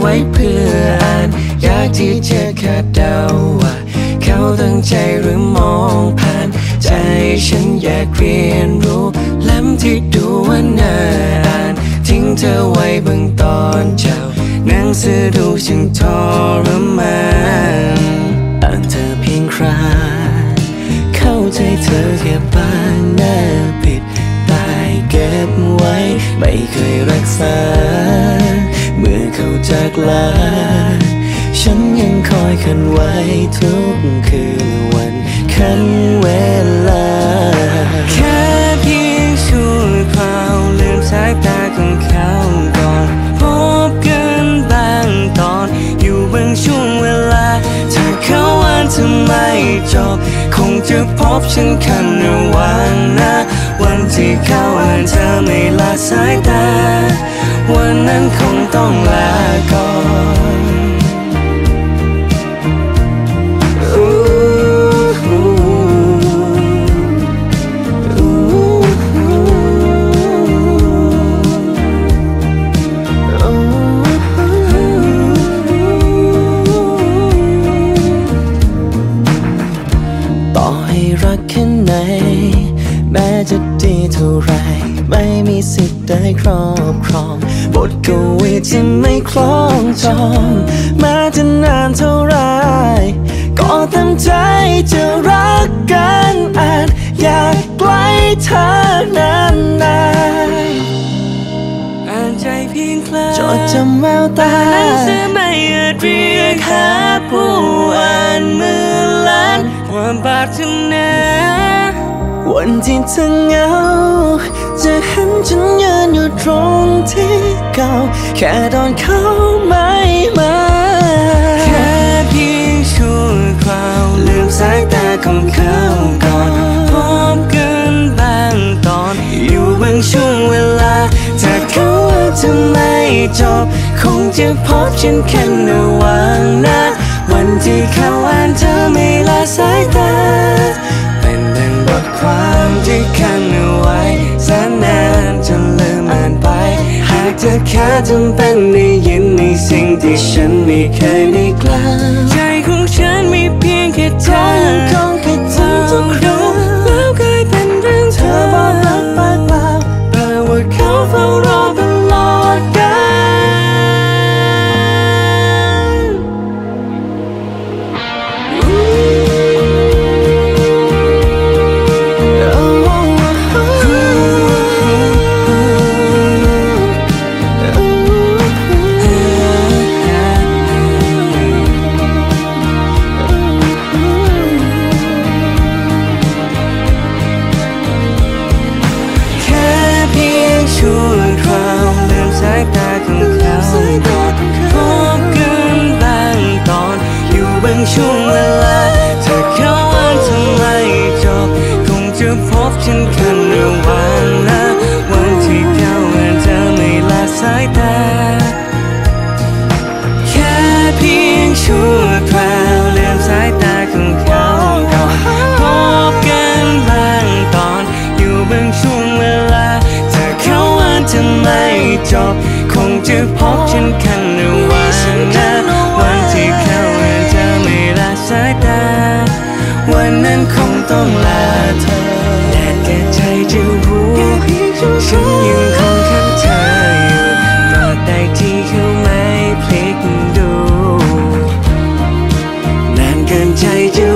ไว้เพื่ออ่านอยากที่จะคาดเดาว่า เขาตั้งใจหรือมองผ่าน ใจฉันอยากเรียนรู้เล่มที่ดูว่าน่าอ่าน ทิ้งเธอไว้เบื้องตอนเช้าหนังสือดูฉันทรมานอ่านเธอเพียงคราเข้าใจเธอแค่บางหน้าปิดตายเก็บไว้ ไม่เคยรักษา เมื่อเขาจากลา ฉันยังคอยคันไว้ทุกคืนวันคันเวลา แค่เพียงชั่วคราวลืมสายตาของเขาก่อน พบกันบางตอน อยู่บางช่วงเวลา ถ้าเขาอ่านทำไมจบ คงจะพบฉันคันระหว่างนะ ที่เขาอ่านเธอไม่ละสายตา วันนั้นคงต้องลาก่อน ม่มีสิทธิ์ได้ครอบครอง บทกวีที่ไม่คล้องจองแม้จะนานเท่าไร ก็เต็มใจจะรักกันอาจอยากใกล้เธอนานนานๆอ่านใจเพียงคลาจดจำแววตาหนังสือไม่อาจเรียกหาผู้อ่านเมื่อล้านความปรารถนา วันที่เธอเหงา จะเห็นฉันยืนอยู่ตรงที่เก่า แค่ตอนเขาไม่มา แค่เพียงชั่วคราวลืมสายตาของเขาก่อนพบกันบางตอน อยู่บางช่วงเวลา ถ้าเขาว่าจะไม่จบ คงจะพบฉันแค่ระว่างนะ วันที่เขาอ่านเธอไม่ละสายตา จำเป็นได้ยินในสิ่งที่ฉันไม่เคยได้กล่าว พียงชั่วคราวลืมสายต จบ คงจะพบฉันคันระหว่านะวันที่เขาอ่าเธอไม่ละสายตา วันนั้นคงต้องลาเธอแต่แก่ใจจะรู้ฉันยังคงข้างเธออยู่ตราบใดที่เขาไม่พลิกดู นานเกินใจจะ